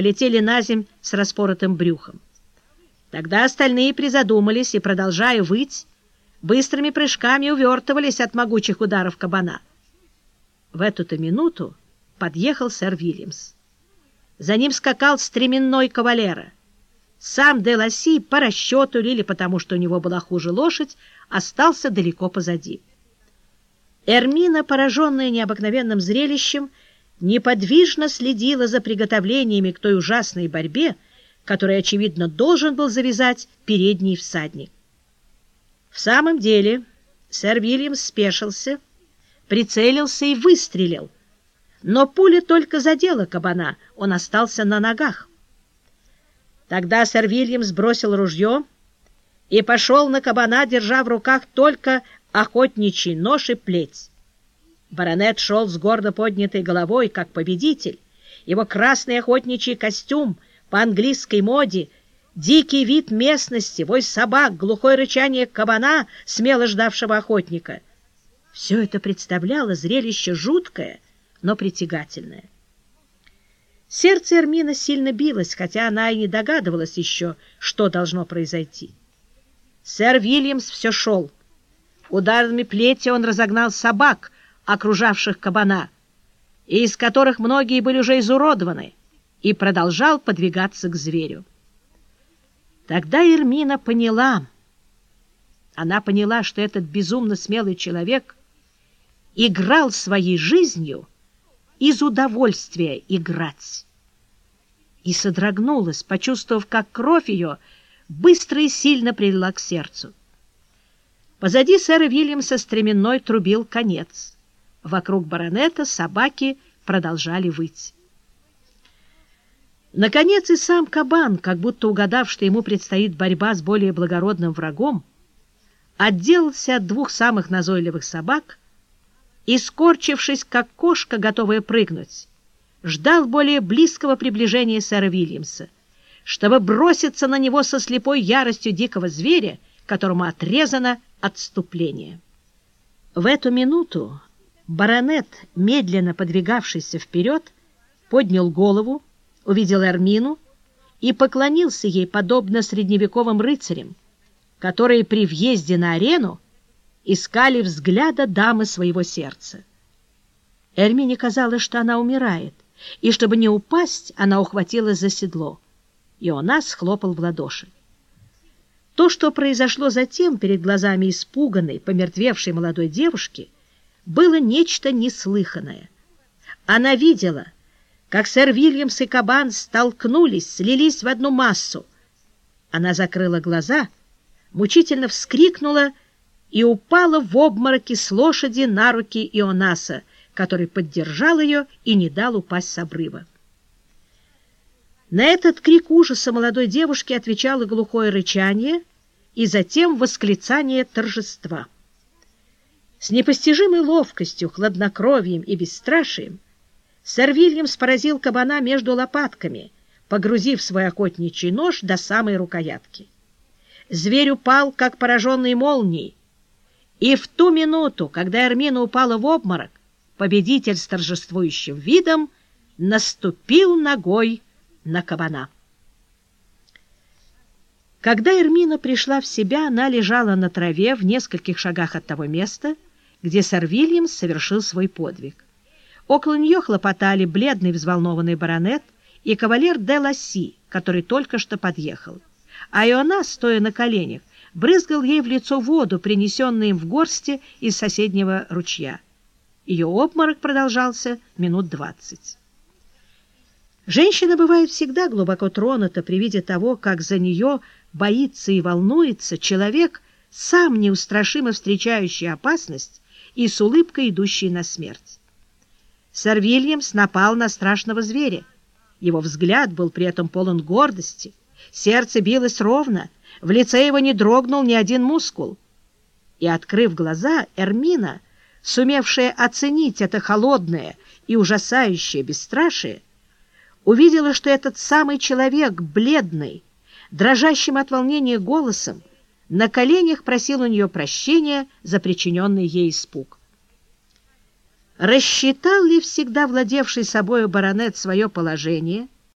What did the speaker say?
полетели на земь с распоротым брюхом. Тогда остальные призадумались и, продолжая выть, быстрыми прыжками увертывались от могучих ударов кабана. В эту-то минуту подъехал сэр Вильямс. За ним скакал стременной кавалера. Сам де Ласси по расчету или потому, что у него была хуже лошадь, остался далеко позади. Эрмина, пораженная необыкновенным зрелищем, неподвижно следила за приготовлениями к той ужасной борьбе, которой, очевидно, должен был завязать передний всадник. В самом деле сэр Вильям спешился, прицелился и выстрелил, но пуля только задела кабана, он остался на ногах. Тогда сэр Вильям сбросил ружье и пошел на кабана, держа в руках только охотничий нож и плеть. Баронет шел с гордо поднятой головой, как победитель. Его красный охотничий костюм по английской моде, дикий вид местности, вой собак, глухое рычание кабана, смело ждавшего охотника. Все это представляло зрелище жуткое, но притягательное. Сердце Эрмина сильно билось, хотя она и не догадывалась еще, что должно произойти. Сэр Вильямс все шел. Ударами плети он разогнал собак, окружавших кабана, и из которых многие были уже изуродованы, и продолжал подвигаться к зверю. Тогда Ермина поняла, она поняла, что этот безумно смелый человек играл своей жизнью из удовольствия играть. И содрогнулась, почувствовав, как кровь ее быстро и сильно прилила к сердцу. Позади сэра Вильямса стременной трубил конец. Вокруг баронета собаки продолжали выть. Наконец и сам кабан, как будто угадав, что ему предстоит борьба с более благородным врагом, отделался от двух самых назойливых собак и, скорчившись, как кошка, готовая прыгнуть, ждал более близкого приближения сэра Вильямса, чтобы броситься на него со слепой яростью дикого зверя, которому отрезано отступление. В эту минуту баронет, медленно подвигавшийся вперед, поднял голову, увидел Эрмину и поклонился ей, подобно средневековым рыцарям, которые при въезде на арену искали взгляда дамы своего сердца. Эрмине казалось, что она умирает, и, чтобы не упасть, она ухватилась за седло. Ионас хлопал в ладоши. То, что произошло затем перед глазами испуганной, помертвевшей молодой девушки, было нечто неслыханное. Она видела, как сэр Вильямс и Кабан столкнулись, слились в одну массу. Она закрыла глаза, мучительно вскрикнула и упала в обмороке с лошади на руки Ионаса, который поддержал ее и не дал упасть с обрыва. На этот крик ужаса молодой девушки отвечало глухое рычание и затем восклицание торжества. С непостижимой ловкостью, хладнокровием и бесстрашием сэр Вильямс поразил кабана между лопатками, погрузив свой охотничий нож до самой рукоятки. Зверь упал, как пораженный молнией, и в ту минуту, когда Эрмина упала в обморок, победитель с торжествующим видом наступил ногой на кабана. Когда Эрмина пришла в себя, она лежала на траве в нескольких шагах от того места, где сэр Вильямс совершил свой подвиг. Около нее хлопотали бледный взволнованный баронет и кавалер де Ласси, который только что подъехал. А и она, стоя на коленях, брызгал ей в лицо воду, принесенную им в горсти из соседнего ручья. Ее обморок продолжался минут двадцать. Женщина бывает всегда глубоко тронута при виде того, как за нее боится и волнуется человек, сам неустрашимо встречающий опасность и с улыбкой идущий на смерть. Сэр Вильямс напал на страшного зверя. Его взгляд был при этом полон гордости, сердце билось ровно, в лице его не дрогнул ни один мускул. И, открыв глаза, Эрмина, сумевшая оценить это холодное и ужасающее бесстрашие, увидела, что этот самый человек, бледный, дрожащим от волнения голосом, на коленях просил у нее прощения за причиненный ей испуг. Рассчитал ли всегда владевший собою баронет свое положение —